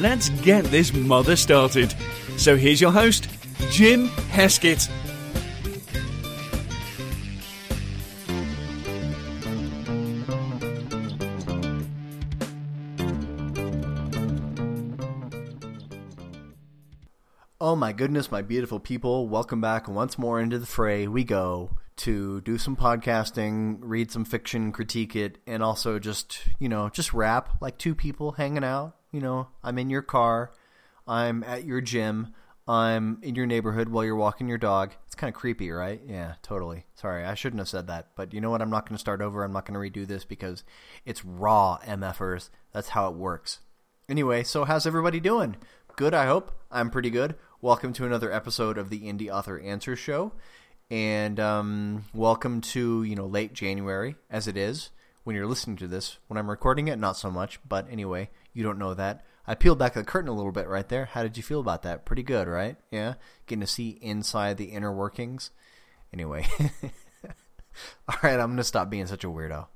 let's get this mother started. So here's your host, Jim Heskett. Oh my goodness, my beautiful people. Welcome back once more into the fray. We go to do some podcasting, read some fiction, critique it, and also just, you know, just rap like two people hanging out. You know, I'm in your car, I'm at your gym, I'm in your neighborhood while you're walking your dog. It's kind of creepy, right? Yeah, totally. Sorry, I shouldn't have said that. But you know what? I'm not going to start over. I'm not going to redo this because it's raw MFers. That's how it works. Anyway, so how's everybody doing? Good, I hope. I'm pretty good. Welcome to another episode of the Indie Author Answer Show, and um, welcome to you know late January as it is when you're listening to this. When I'm recording it, not so much, but anyway, you don't know that. I peeled back the curtain a little bit right there. How did you feel about that? Pretty good, right? Yeah, getting to see inside the inner workings. Anyway, all right, I'm gonna stop being such a weirdo.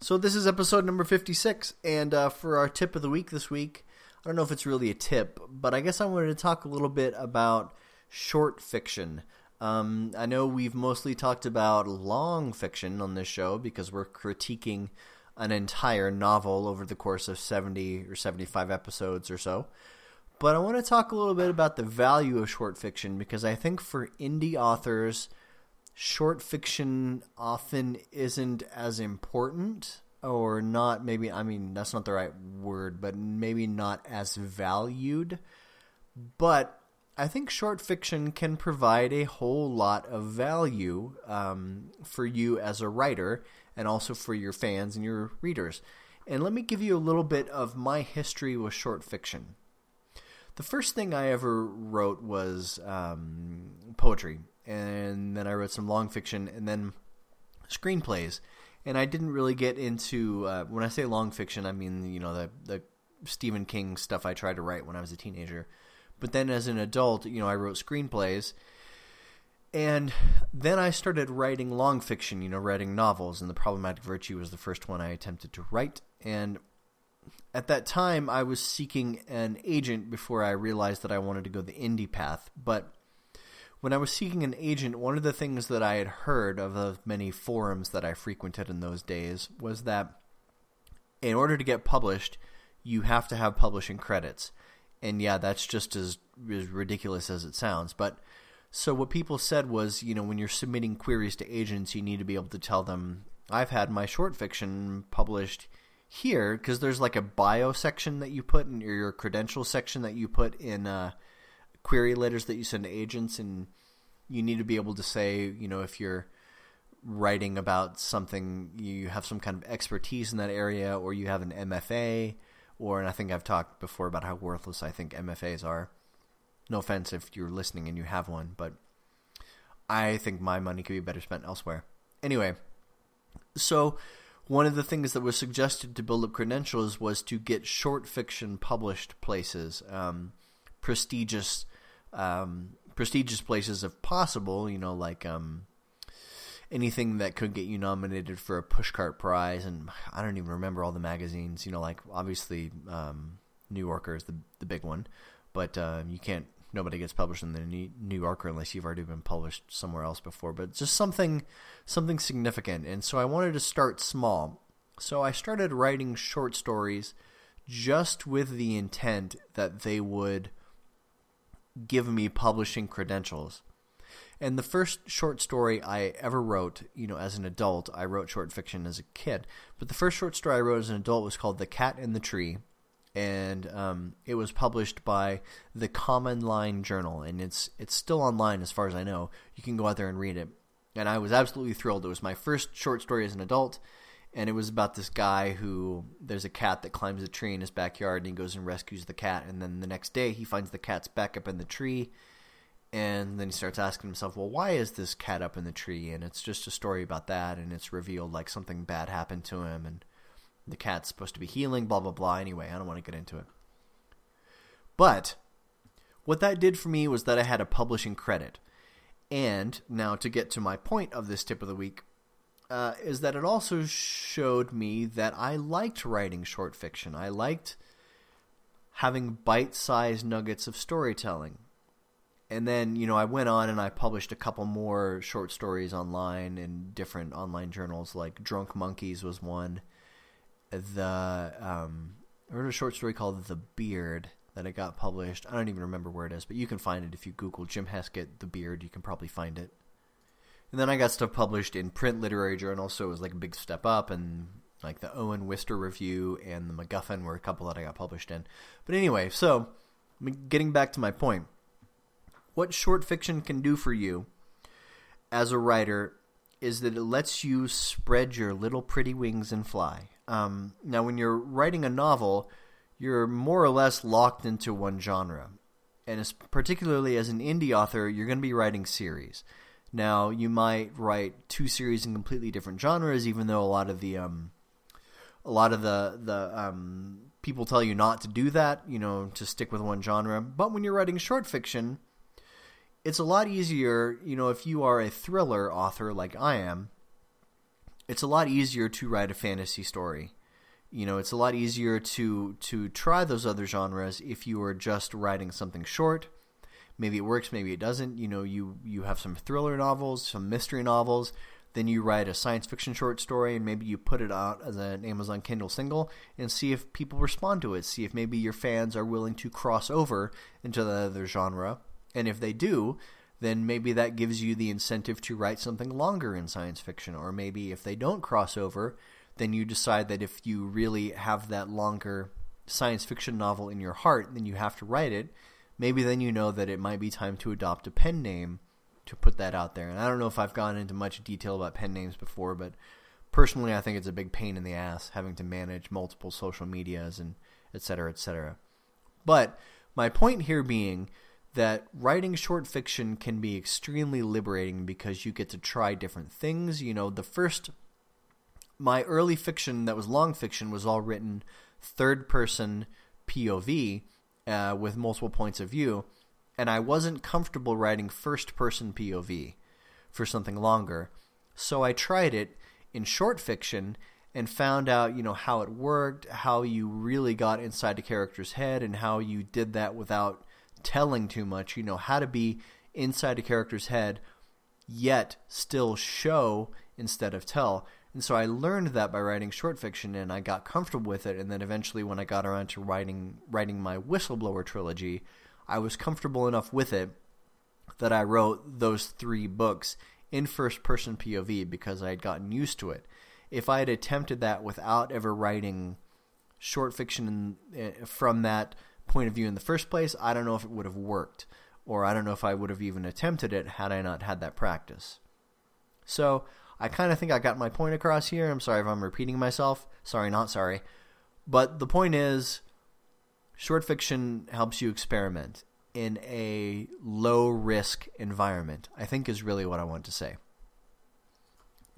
So this is episode number 56, and uh, for our tip of the week this week. I don't know if it's really a tip, but I guess I wanted to talk a little bit about short fiction. Um, I know we've mostly talked about long fiction on this show because we're critiquing an entire novel over the course of 70 or 75 episodes or so. But I want to talk a little bit about the value of short fiction because I think for indie authors, short fiction often isn't as important or not maybe I mean that's not the right word, but maybe not as valued. But I think short fiction can provide a whole lot of value um, for you as a writer and also for your fans and your readers. And let me give you a little bit of my history with short fiction. The first thing I ever wrote was um, poetry, and then I wrote some long fiction, and then screenplays and I didn't really get into uh, when I say long fiction, I mean you know the the Stephen King stuff I tried to write when I was a teenager. But then as an adult, you know, I wrote screenplays, and then I started writing long fiction. You know, writing novels, and the Problematic Virtue was the first one I attempted to write. And at that time, I was seeking an agent before I realized that I wanted to go the indie path, but when I was seeking an agent, one of the things that I had heard of the many forums that I frequented in those days was that in order to get published, you have to have publishing credits. And yeah, that's just as, as ridiculous as it sounds. But so what people said was, you know, when you're submitting queries to agents, you need to be able to tell them, I've had my short fiction published here, because there's like a bio section that you put in, or your credential section that you put in uh, – query letters that you send to agents, and you need to be able to say, you know, if you're writing about something, you have some kind of expertise in that area, or you have an MFA, or, and I think I've talked before about how worthless I think MFAs are. No offense if you're listening and you have one, but I think my money could be better spent elsewhere. Anyway, so one of the things that was suggested to build up credentials was to get short fiction published places, um, prestigious um, prestigious places if possible. You know, like um, anything that could get you nominated for a pushcart prize, and I don't even remember all the magazines. You know, like obviously um, New Yorker is the the big one, but uh, you can't. Nobody gets published in the New Yorker unless you've already been published somewhere else before. But just something, something significant. And so I wanted to start small. So I started writing short stories, just with the intent that they would give me publishing credentials. And the first short story I ever wrote, you know, as an adult, I wrote short fiction as a kid, but the first short story I wrote as an adult was called The Cat in the Tree, and um, it was published by the Common Line Journal, and it's it's still online as far as I know. You can go out there and read it. And I was absolutely thrilled. It was my first short story as an adult, and it was about this guy who there's a cat that climbs a tree in his backyard and he goes and rescues the cat and then the next day he finds the cat's back up in the tree and then he starts asking himself well why is this cat up in the tree and it's just a story about that and it's revealed like something bad happened to him and the cat's supposed to be healing blah blah blah anyway i don't want to get into it but what that did for me was that i had a publishing credit and now to get to my point of this tip of the week uh, is that it also showed me that I liked writing short fiction. I liked having bite-sized nuggets of storytelling. And then, you know, I went on and I published a couple more short stories online in different online journals, like Drunk Monkeys was one. The um, I wrote a short story called The Beard that I got published. I don't even remember where it is, but you can find it if you Google Jim Heskett, The Beard. You can probably find it. And then I got stuff published in print literary journals, so it was like a big step up. And like the Owen Wister review and the MacGuffin were a couple that I got published in. But anyway, so getting back to my point, what short fiction can do for you as a writer is that it lets you spread your little pretty wings and fly. Um, now, when you're writing a novel, you're more or less locked into one genre. And as, particularly as an indie author, you're going to be writing series. Now, you might write two series in completely different genres, even though a lot of the um, a lot of the the um, people tell you not to do that. You know, to stick with one genre. But when you're writing short fiction, it's a lot easier. You know, if you are a thriller author like I am, it's a lot easier to write a fantasy story. You know, it's a lot easier to to try those other genres if you are just writing something short maybe it works, maybe it doesn't. You know, you you have some thriller novels, some mystery novels, then you write a science fiction short story and maybe you put it out as an Amazon Kindle single and see if people respond to it. See if maybe your fans are willing to cross over into the other genre. And if they do, then maybe that gives you the incentive to write something longer in science fiction. Or maybe if they don't cross over, then you decide that if you really have that longer science fiction novel in your heart, then you have to write it maybe then you know that it might be time to adopt a pen name to put that out there. And I don't know if I've gone into much detail about pen names before, but personally I think it's a big pain in the ass having to manage multiple social medias and et cetera, et cetera. But my point here being that writing short fiction can be extremely liberating because you get to try different things. You know, the first, my early fiction that was long fiction was all written third person POV, uh, with multiple points of view, and I wasn't comfortable writing first-person POV for something longer. So I tried it in short fiction and found out, you know, how it worked, how you really got inside a character's head, and how you did that without telling too much. You know, how to be inside a character's head, yet still show instead of tell. And so I learned that by writing short fiction, and I got comfortable with it. And then eventually, when I got around to writing writing my whistleblower trilogy, I was comfortable enough with it that I wrote those three books in first person POV because I had gotten used to it. If I had attempted that without ever writing short fiction eh, from that point of view in the first place, I don't know if it would have worked, or I don't know if I would have even attempted it had I not had that practice. So I kind of think I got my point across here. I'm sorry if I'm repeating myself. Sorry, not sorry. But the point is, short fiction helps you experiment in a low-risk environment, I think is really what I want to say.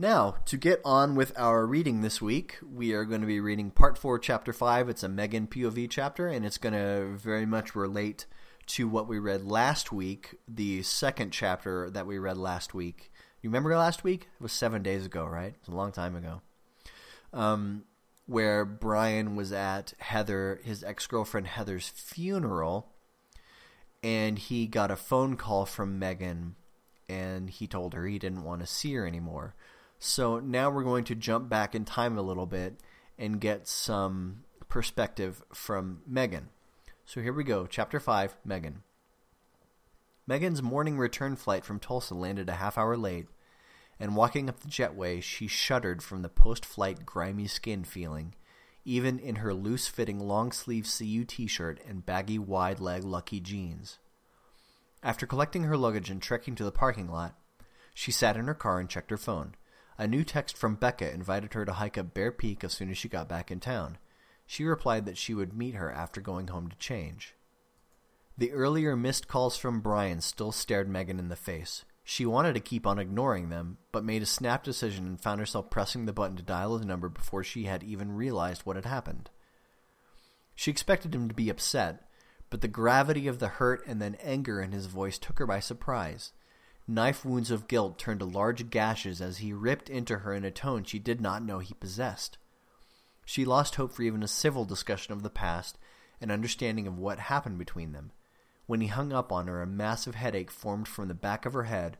Now, to get on with our reading this week, we are going to be reading Part 4, Chapter 5. It's a Megan POV chapter, and it's going to very much relate to what we read last week, the second chapter that we read last week you remember last week? It was seven days ago, right? It was a long time ago. Um, where Brian was at Heather, his ex-girlfriend Heather's funeral, and he got a phone call from Megan, and he told her he didn't want to see her anymore. So now we're going to jump back in time a little bit and get some perspective from Megan. So here we go, Chapter 5, Megan. Megan's morning return flight from Tulsa landed a half hour late, and walking up the jetway, she shuddered from the post-flight grimy skin feeling, even in her loose-fitting long-sleeve CU t-shirt and baggy wide-leg Lucky jeans. After collecting her luggage and trekking to the parking lot, she sat in her car and checked her phone. A new text from Becca invited her to hike up Bear Peak as soon as she got back in town. She replied that she would meet her after going home to change. The earlier missed calls from Brian still stared Megan in the face. She wanted to keep on ignoring them, but made a snap decision and found herself pressing the button to dial his number before she had even realized what had happened. She expected him to be upset, but the gravity of the hurt and then anger in his voice took her by surprise. Knife wounds of guilt turned to large gashes as he ripped into her in a tone she did not know he possessed. She lost hope for even a civil discussion of the past and understanding of what happened between them. When he hung up on her, a massive headache formed from the back of her head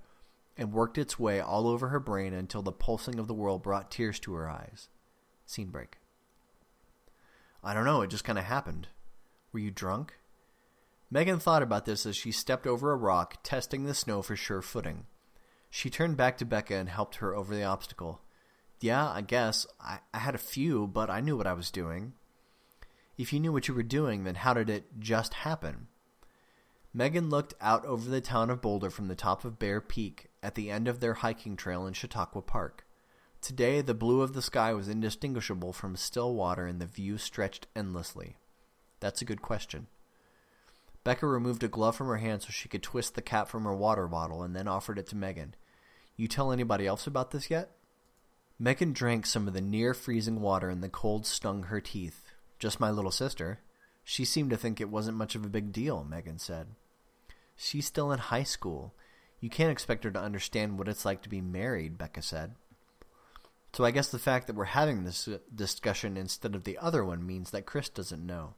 and worked its way all over her brain until the pulsing of the world brought tears to her eyes. Scene break. I don't know, it just kind of happened. Were you drunk? Megan thought about this as she stepped over a rock, testing the snow for sure footing. She turned back to Becca and helped her over the obstacle. Yeah, I guess. I, I had a few, but I knew what I was doing. If you knew what you were doing, then how did it just happen? Megan looked out over the town of Boulder from the top of Bear Peak at the end of their hiking trail in Chautauqua Park. Today, the blue of the sky was indistinguishable from still water and the view stretched endlessly. That's a good question. Becca removed a glove from her hand so she could twist the cap from her water bottle and then offered it to Megan. You tell anybody else about this yet? Megan drank some of the near-freezing water and the cold stung her teeth. Just my little sister. She seemed to think it wasn't much of a big deal, Megan said. She's still in high school. You can't expect her to understand what it's like to be married, Becca said. So I guess the fact that we're having this discussion instead of the other one means that Chris doesn't know.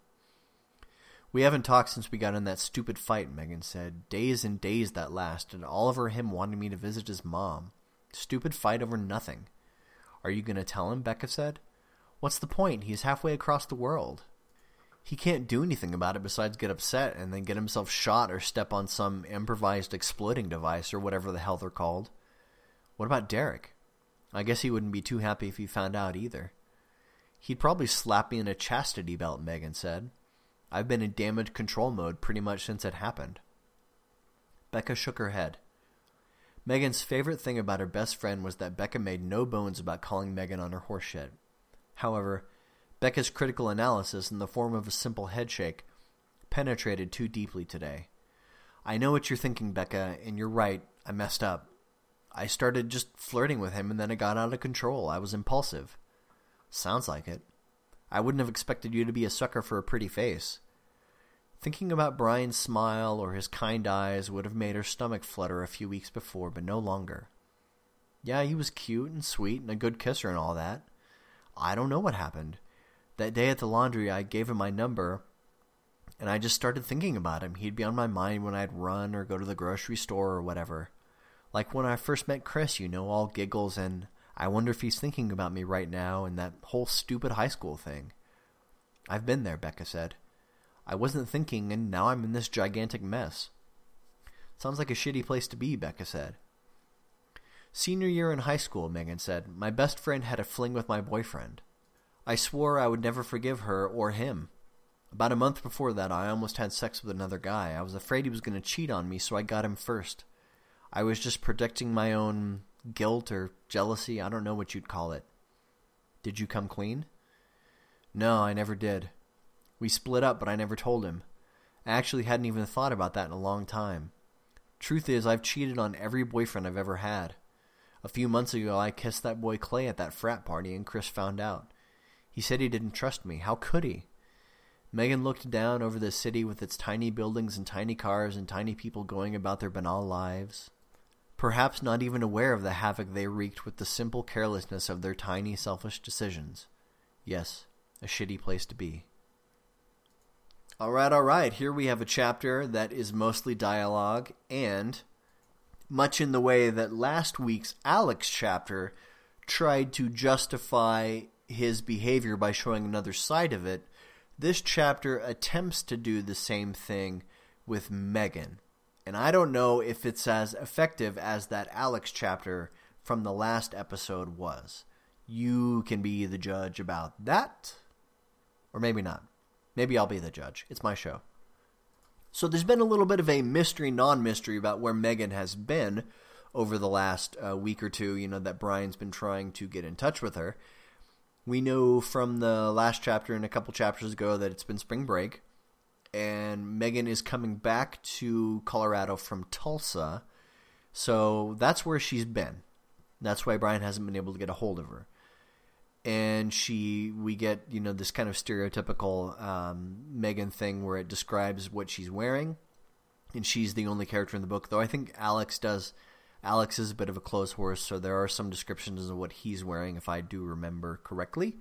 We haven't talked since we got in that stupid fight, Megan said. Days and days that lasted, all over him wanting me to visit his mom. Stupid fight over nothing. Are you going to tell him, Becca said. What's the point? He's halfway across the world he can't do anything about it besides get upset and then get himself shot or step on some improvised exploding device or whatever the hell they're called. What about Derek? I guess he wouldn't be too happy if he found out either. He'd probably slap me in a chastity belt, Megan said. I've been in damage control mode pretty much since it happened. Becca shook her head. Megan's favorite thing about her best friend was that Becca made no bones about calling Megan on her horseshit. However, Becca's critical analysis in the form of a simple headshake penetrated too deeply today. I know what you're thinking, Becca, and you're right. I messed up. I started just flirting with him and then it got out of control. I was impulsive. Sounds like it. I wouldn't have expected you to be a sucker for a pretty face. Thinking about Brian's smile or his kind eyes would have made her stomach flutter a few weeks before, but no longer. Yeah, he was cute and sweet and a good kisser and all that. I don't know what happened. That day at the laundry, I gave him my number, and I just started thinking about him. He'd be on my mind when I'd run or go to the grocery store or whatever. Like when I first met Chris, you know, all giggles and I wonder if he's thinking about me right now and that whole stupid high school thing. I've been there, Becca said. I wasn't thinking, and now I'm in this gigantic mess. Sounds like a shitty place to be, Becca said. Senior year in high school, Megan said, my best friend had a fling with my boyfriend. I swore I would never forgive her or him. About a month before that, I almost had sex with another guy. I was afraid he was going to cheat on me, so I got him first. I was just protecting my own guilt or jealousy. I don't know what you'd call it. Did you come clean? No, I never did. We split up, but I never told him. I actually hadn't even thought about that in a long time. Truth is, I've cheated on every boyfriend I've ever had. A few months ago, I kissed that boy Clay at that frat party, and Chris found out. He said he didn't trust me. How could he? Megan looked down over the city with its tiny buildings and tiny cars and tiny people going about their banal lives, perhaps not even aware of the havoc they wreaked with the simple carelessness of their tiny, selfish decisions. Yes, a shitty place to be. Alright, alright, here we have a chapter that is mostly dialogue, and much in the way that last week's Alex chapter tried to justify his behavior by showing another side of it, this chapter attempts to do the same thing with Megan. And I don't know if it's as effective as that Alex chapter from the last episode was. You can be the judge about that. Or maybe not. Maybe I'll be the judge. It's my show. So there's been a little bit of a mystery non-mystery about where Megan has been over the last uh, week or two, you know, that Brian's been trying to get in touch with her. We know from the last chapter and a couple chapters ago that it's been spring break, and Megan is coming back to Colorado from Tulsa. So that's where she's been. That's why Brian hasn't been able to get a hold of her. And she, we get, you know, this kind of stereotypical um, Megan thing where it describes what she's wearing, and she's the only character in the book. Though I think Alex does. Alex is a bit of a clothes horse, so there are some descriptions of what he's wearing, if I do remember correctly.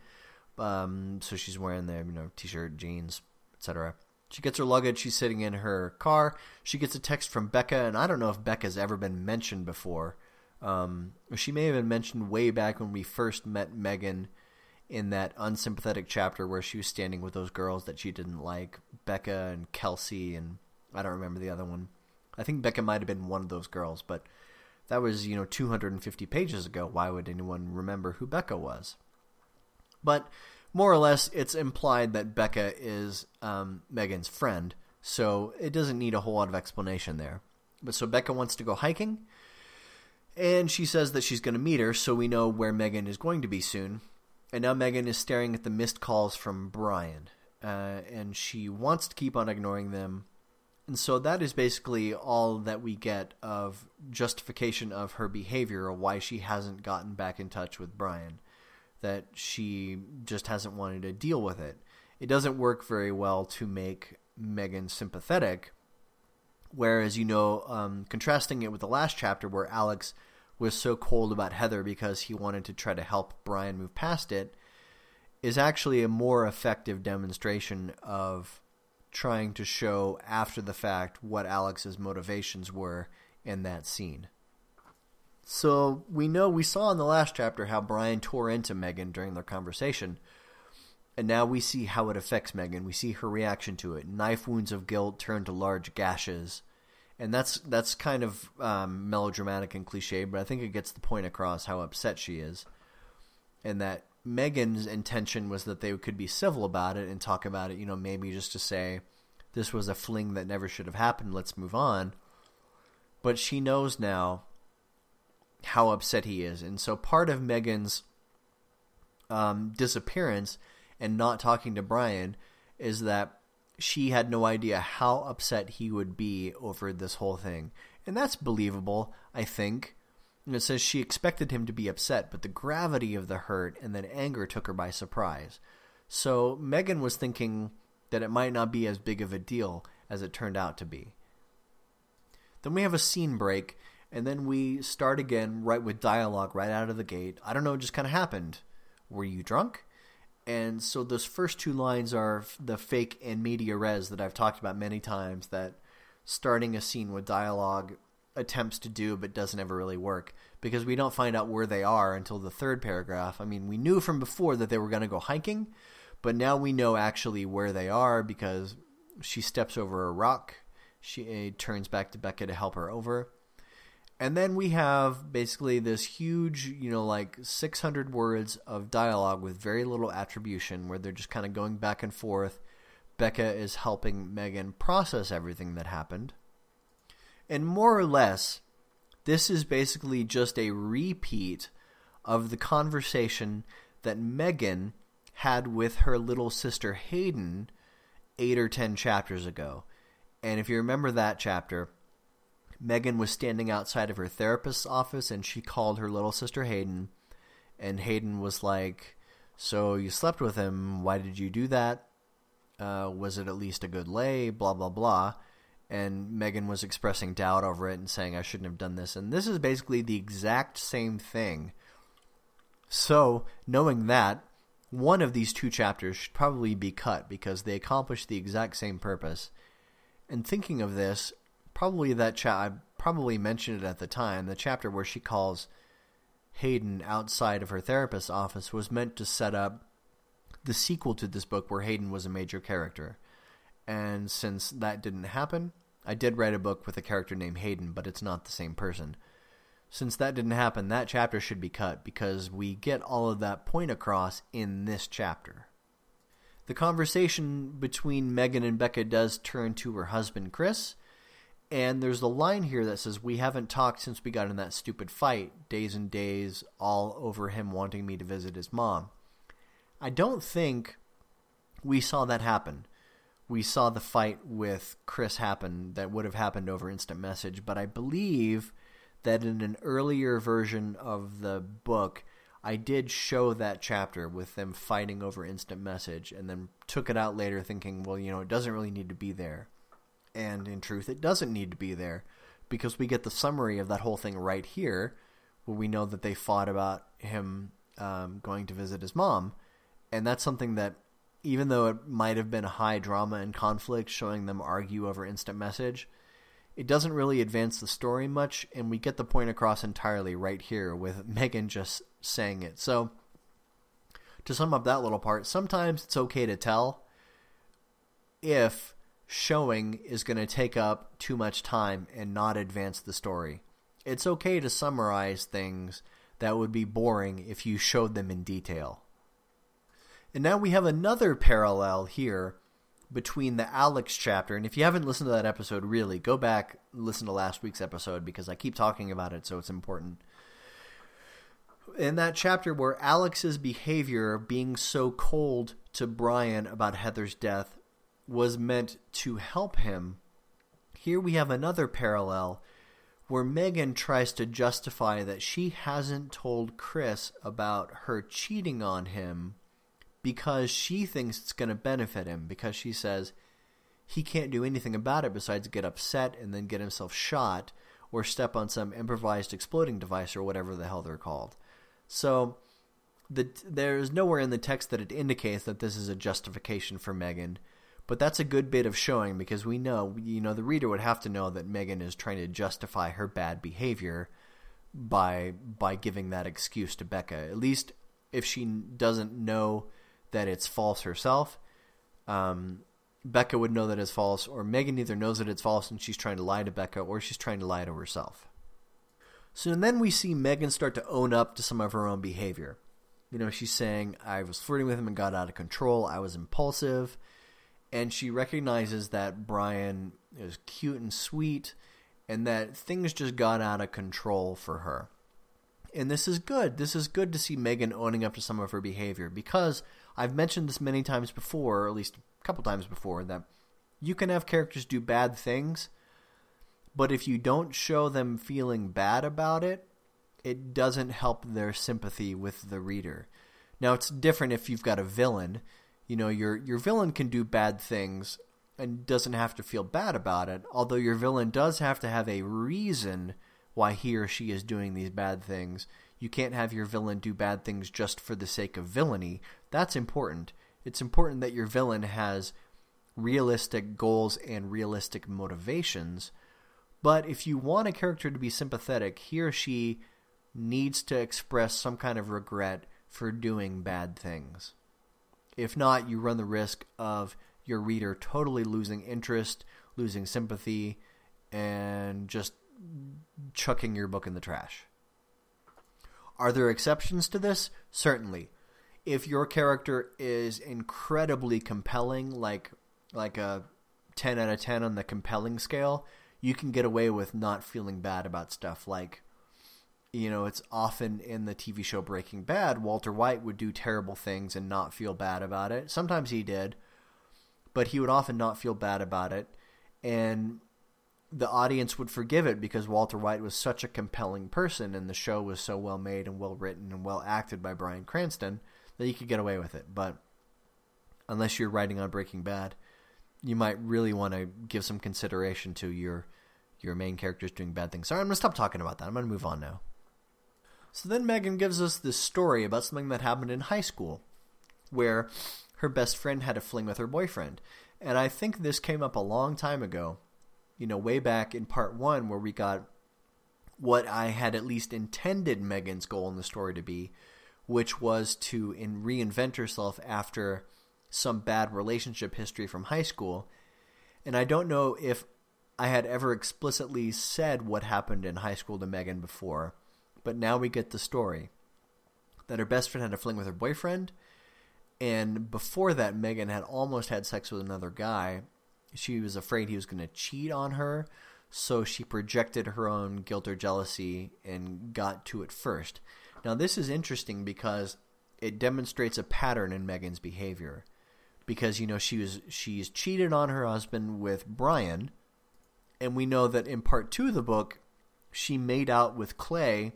Um, so she's wearing the, you know, t-shirt, jeans, etc. She gets her luggage. She's sitting in her car. She gets a text from Becca, and I don't know if Becca's ever been mentioned before. Um, she may have been mentioned way back when we first met Megan in that unsympathetic chapter where she was standing with those girls that she didn't like, Becca and Kelsey, and I don't remember the other one. I think Becca might have been one of those girls, but that was, you know, 250 pages ago. Why would anyone remember who Becca was? But more or less, it's implied that Becca is um, Megan's friend, so it doesn't need a whole lot of explanation there. But so Becca wants to go hiking, and she says that she's going to meet her, so we know where Megan is going to be soon. And now Megan is staring at the missed calls from Brian, uh, and she wants to keep on ignoring them. And so that is basically all that we get of justification of her behavior or why she hasn't gotten back in touch with Brian that she just hasn't wanted to deal with it. It doesn't work very well to make Megan sympathetic. Whereas, you know, um, contrasting it with the last chapter where Alex was so cold about Heather because he wanted to try to help Brian move past it, is actually a more effective demonstration of trying to show after the fact what Alex's motivations were in that scene. So we know we saw in the last chapter how Brian tore into Megan during their conversation. And now we see how it affects Megan. We see her reaction to it. Knife wounds of guilt turn to large gashes. And that's that's kind of um, melodramatic and cliche, but I think it gets the point across how upset she is. And that Megan's intention was that they could be civil about it and talk about it, you know, maybe just to say, this was a fling that never should have happened, let's move on. But she knows now how upset he is. And so part of Megan's um, disappearance and not talking to Brian is that she had no idea how upset he would be over this whole thing. And that's believable, I think. And it says she expected him to be upset, but the gravity of the hurt and then anger took her by surprise. So Megan was thinking that it might not be as big of a deal as it turned out to be. Then we have a scene break and then we start again right with dialogue right out of the gate. I don't know, it just kind of happened. Were you drunk? And so those first two lines are the fake in medias res that I've talked about many times that starting a scene with dialogue attempts to do but doesn't ever really work because we don't find out where they are until the third paragraph. I mean, we knew from before that they were going to go hiking, but now we know actually where they are because she steps over a rock. She eh, turns back to Becca to help her over and then we have basically this huge, you know, like 600 words of dialogue with very little attribution where they're just kind of going back and forth. Becca is helping Megan process everything that happened. And more or less, this is basically just a repeat of the conversation that Megan had with her little sister Hayden eight or ten chapters ago. And if you remember that chapter, Megan was standing outside of her therapist's office and she called her little sister Hayden. And Hayden was like, So you slept with him. Why did you do that? Uh, was it at least a good lay? Blah, blah, blah. And Megan was expressing doubt over it and saying, I shouldn't have done this. And this is basically the exact same thing. So, knowing that, one of these two chapters should probably be cut because they accomplish the exact same purpose. And thinking of this, probably that cha- I probably mentioned it at the time. The chapter where she calls Hayden outside of her therapist's office was meant to set up the sequel to this book where Hayden was a major character. And since that didn't happen, I did write a book with a character named Hayden, but it's not the same person. Since that didn't happen, that chapter should be cut because we get all of that point across in this chapter. The conversation between Megan and Becca does turn to her husband, Chris, And there's the line here that says, We haven't talked since we got in that stupid fight, days and days all over him wanting me to visit his mom. I don't think we saw that happen. We saw the fight with Chris happen that would have happened over instant message, but I believe that in an earlier version of the book, I did show that chapter with them fighting over instant message and then took it out later thinking, well, you know, it doesn't really need to be there. And in truth, it doesn't need to be there because we get the summary of that whole thing right here where we know that they fought about him um, going to visit his mom. And that's something that, even though it might have been high drama and conflict showing them argue over instant message – it doesn't really advance the story much, and we get the point across entirely right here with Megan just saying it. So, to sum up that little part, sometimes it's okay to tell if showing is going to take up too much time and not advance the story. It's okay to summarize things that would be boring if you showed them in detail. And now we have another parallel here between the Alex chapter, and if you haven't listened to that episode, really go back listen to last week's episode because I keep talking about it, so it's important. In that chapter where Alex's behavior, being so cold to Brian about Heather's death, was meant to help him, here we have another parallel where Megan tries to justify that she hasn't told Chris about her cheating on him because she thinks it's going to benefit him because she says he can't do anything about it besides get upset and then get himself shot or step on some improvised exploding device or whatever the hell they're called. So the, there's nowhere in the text that it indicates that this is a justification for Megan, but that's a good bit of showing because we know, you know, the reader would have to know that Megan is trying to justify her bad behavior by by giving that excuse to Becca. At least if she doesn't know that it's false herself. Um, Becca would know that it's false, or Megan either knows that it's false and she's trying to lie to Becca, or she's trying to lie to herself. So then we see Megan start to own up to some of her own behavior. You know, she's saying, I was flirting with him and got out of control. I was impulsive. And she recognizes that Brian is cute and sweet and that things just got out of control for her. And this is good. This is good to see Megan owning up to some of her behavior because I've mentioned this many times before, or at least a couple times before, that you can have characters do bad things, but if you don't show them feeling bad about it, it doesn't help their sympathy with the reader. Now, it's different if you've got a villain. You know, your your villain can do bad things and doesn't have to feel bad about it, although your villain does have to have a reason why he or she is doing these bad things. You can't have your villain do bad things just for the sake of villainy. That's important. It's important that your villain has realistic goals and realistic motivations. But if you want a character to be sympathetic, he or she needs to express some kind of regret for doing bad things. If not, you run the risk of your reader totally losing interest, losing sympathy, and just chucking your book in the trash. Are there exceptions to this? Certainly. If your character is incredibly compelling, like like a 10 out of 10 on the compelling scale, you can get away with not feeling bad about stuff like you know, it's often in the TV show Breaking Bad, Walter White would do terrible things and not feel bad about it. Sometimes he did, but he would often not feel bad about it. And the audience would forgive it because Walter White was such a compelling person and the show was so well made and well written and well acted by Bryan Cranston that you could get away with it. But unless you're writing on Breaking Bad, you might really want to give some consideration to your your main characters doing bad things. Sorry, I'm going to stop talking about that. I'm going to move on now. So then Megan gives us this story about something that happened in high school where her best friend had a fling with her boyfriend. And I think this came up a long time ago you know, way back in part one where we got what I had at least intended Megan's goal in the story to be, which was to in reinvent herself after some bad relationship history from high school. And I don't know if I had ever explicitly said what happened in high school to Megan before, but now we get the story. That her best friend had a fling with her boyfriend, and before that, Megan had almost had sex with another guy, she was afraid he was going to cheat on her. so she projected her own guilt or jealousy and got to it first. Now, this is interesting because it demonstrates a pattern in Megan's behavior. Because you know she was she's cheated on her husband with Brian, and we know that in part two of the book, she made out with Clay,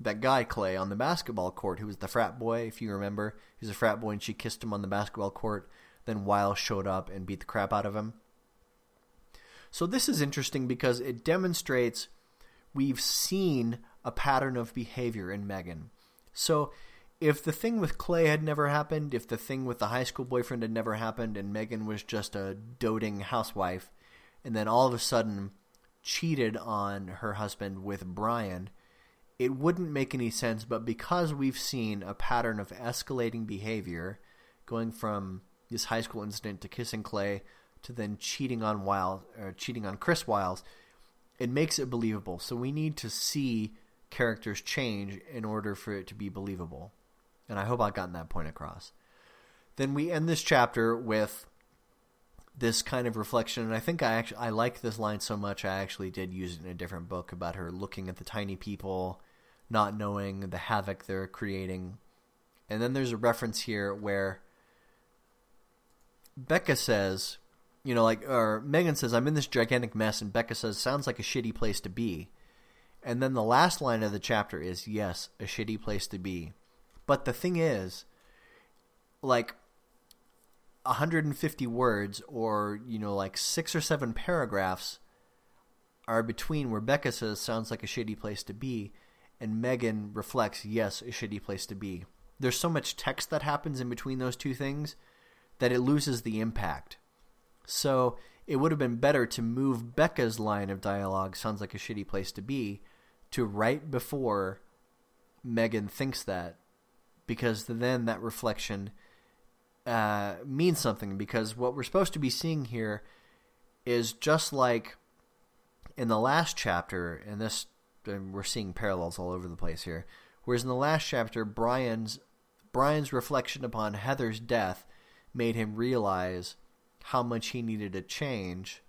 that guy Clay on the basketball court, who was the frat boy, if you remember. He was a frat boy, and she kissed him on the basketball court. Then Wiles showed up and beat the crap out of him. So this is interesting because it demonstrates we've seen a pattern of behavior in Megan. So if the thing with Clay had never happened, if the thing with the high school boyfriend had never happened, and Megan was just a doting housewife, and then all of a sudden cheated on her husband with Brian, it wouldn't make any sense. But because we've seen a pattern of escalating behavior, going from this high school incident to kissing Clay to then cheating on Wiles or cheating on Chris Wiles, it makes it believable. So we need to see characters change in order for it to be believable. And I hope I've gotten that point across. Then we end this chapter with this kind of reflection, and I think I actually I like this line so much I actually did use it in a different book about her looking at the tiny people, not knowing the havoc they're creating. And then there's a reference here where Becca says, you know, like or Megan says, I'm in this gigantic mess, and Becca says, sounds like a shitty place to be. And then the last line of the chapter is, yes, a shitty place to be. But the thing is, like 150 words or, you know, like six or seven paragraphs are between where Becca says sounds like a shitty place to be and Megan reflects, yes, a shitty place to be. There's so much text that happens in between those two things that it loses the impact. So it would have been better to move Becca's line of dialogue, sounds like a shitty place to be, to right before Megan thinks that, because then that reflection uh, means something. Because what we're supposed to be seeing here is just like in the last chapter, and this we're seeing parallels all over the place here. Whereas in the last chapter, Brian's Brian's reflection upon Heather's death made him realize how much he needed to change.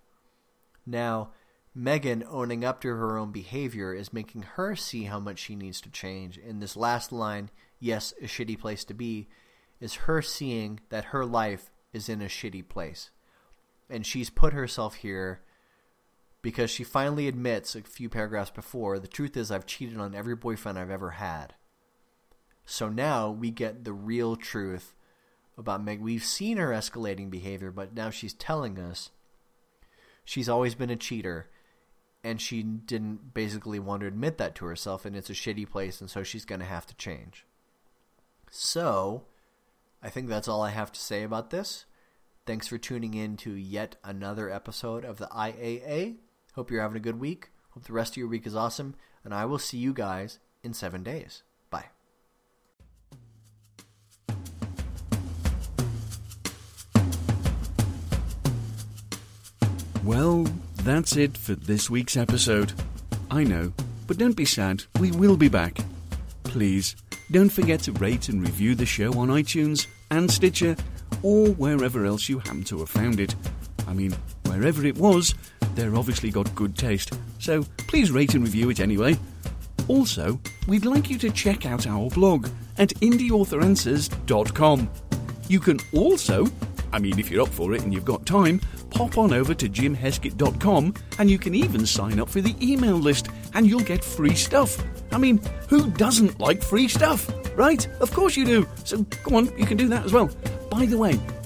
Now, Megan owning up to her own behavior is making her see how much she needs to change. In this last line, yes, a shitty place to be, is her seeing that her life is in a shitty place. And she's put herself here because she finally admits a few paragraphs before, the truth is I've cheated on every boyfriend I've ever had. So now we get the real truth about Meg. We've seen her escalating behavior, but now she's telling us she's always been a cheater and she didn't basically want to admit that to herself and it's a shitty place and so she's going to have to change. So, I think that's all I have to say about this. Thanks for tuning in to yet another episode of the IAA. Hope you're having a good week. Hope the rest of your week is awesome and I will see you guys in 7 days. Bye. Well, that's it for this week's episode. I know, but don't be sad, we will be back. Please, don't forget to rate and review the show on iTunes and Stitcher, or wherever else you happen to have found it. I mean, wherever it was, they're obviously got good taste, so please rate and review it anyway. Also, we'd like you to check out our blog at indieauthoranswers.com. You can also, I mean, if you're up for it and you've got time, pop on over to jimheskett.com and you can even sign up for the email list and you'll get free stuff. I mean, who doesn't like free stuff, right? Of course you do. So go on, you can do that as well. By the way,